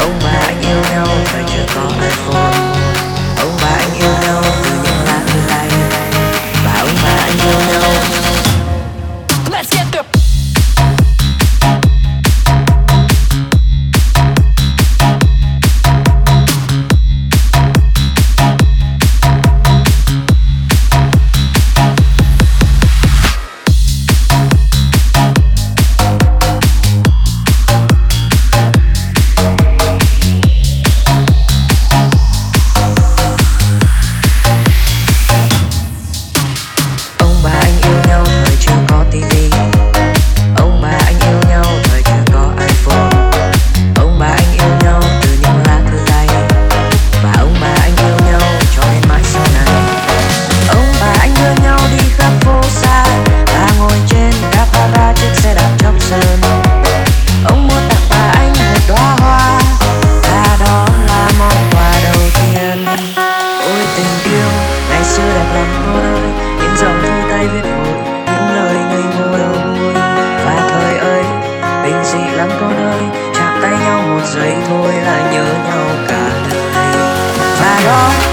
Oh my, Ông 안녕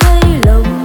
thấy lòng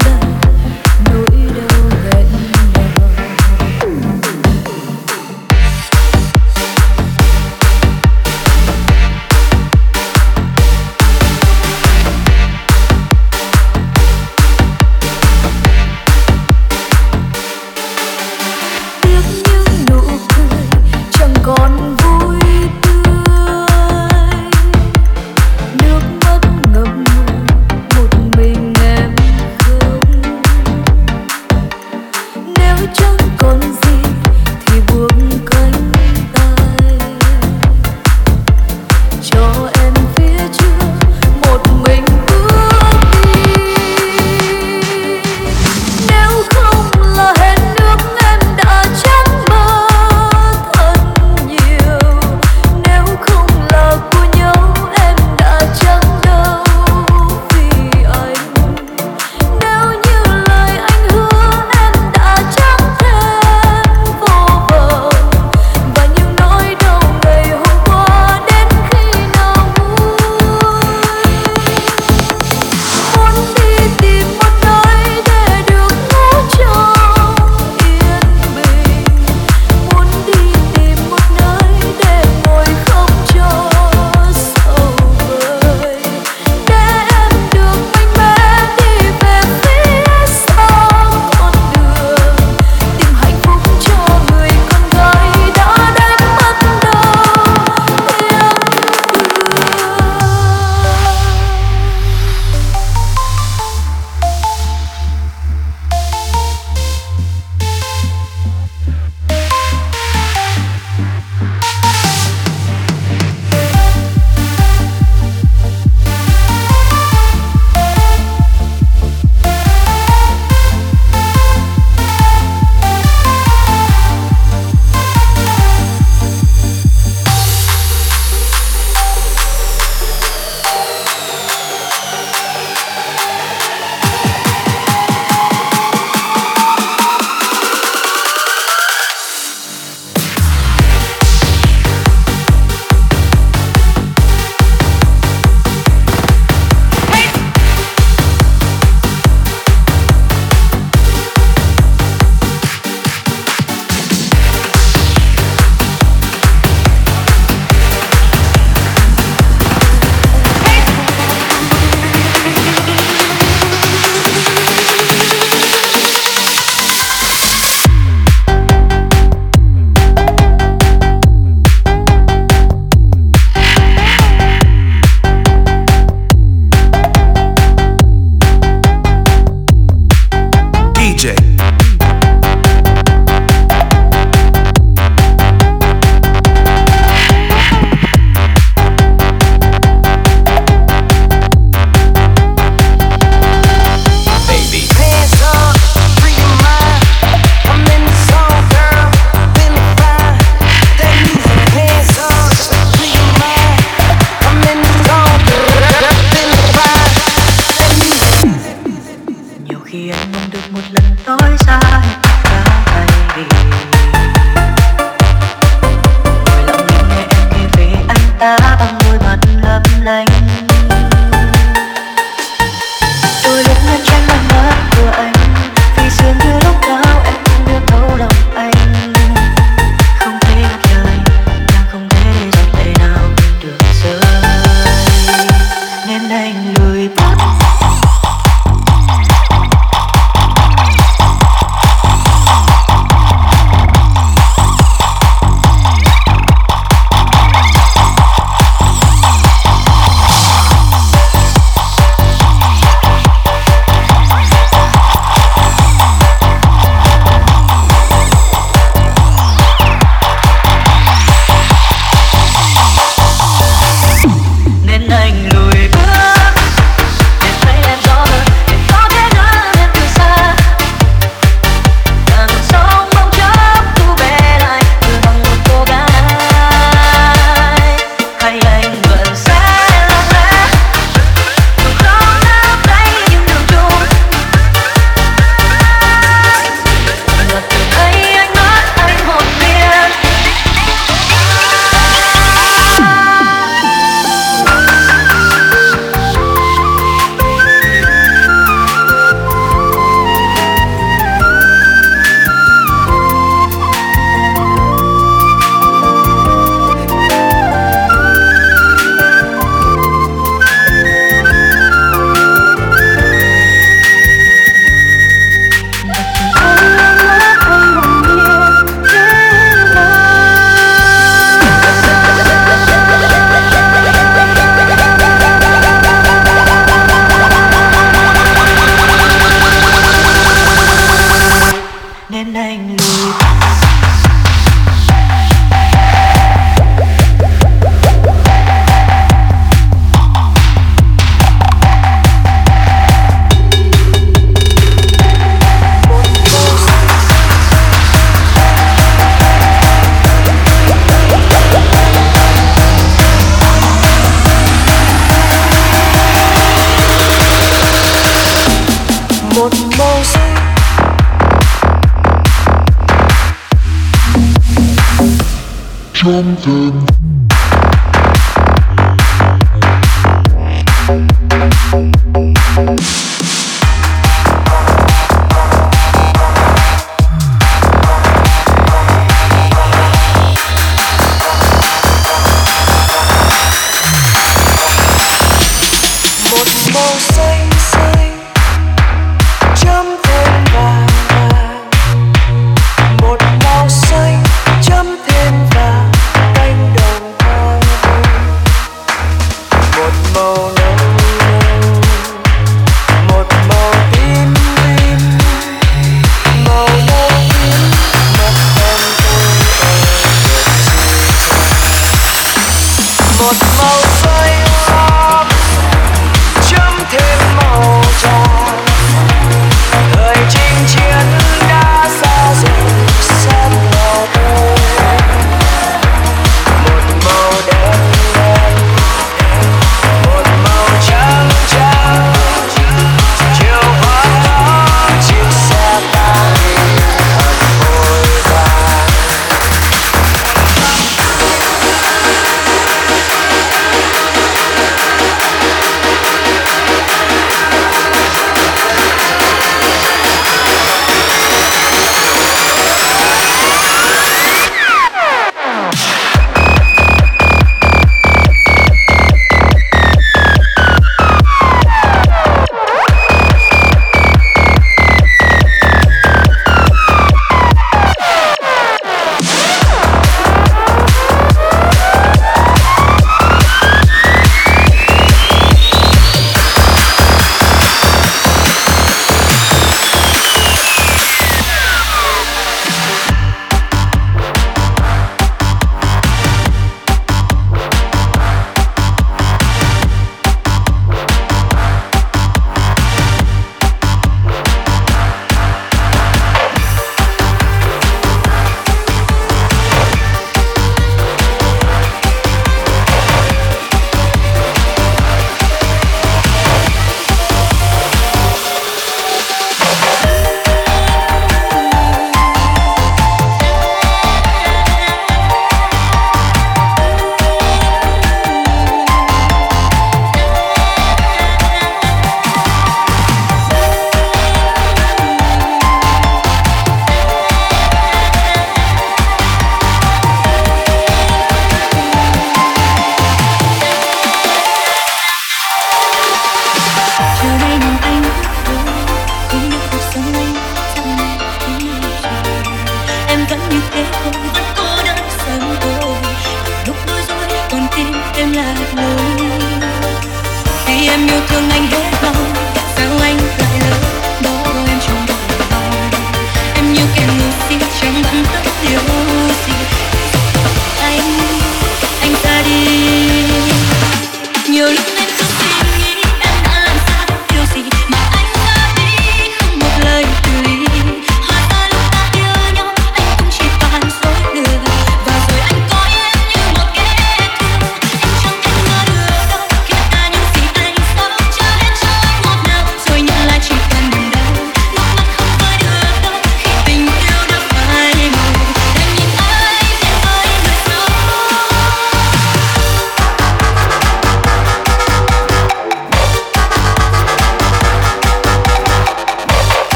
một